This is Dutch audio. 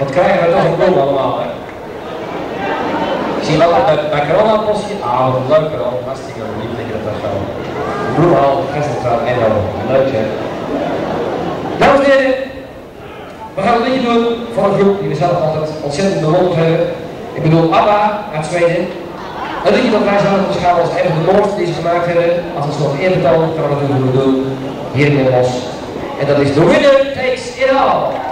Wat krijgen we toch een allemaal, hè? Ik zie wel bij, bij corona postje. Ah, wat leuk wel. Hartstikke lief dat je dat zo. Bloemhal, Gisteren en dan. Leuk hè. Dames en heren, we gaan een liedje doen voor een groep die we zelf altijd ontzettend bewonderd hebben. Ik bedoel ABBA uit Zweden. Een liedje dat wij zouden beschouwen als een van de mooiste die ze gemaakt hebben. Als een soort eerbetoon gaan we dat doen hier in Den Bosch. En dat is The Winner Takes It All.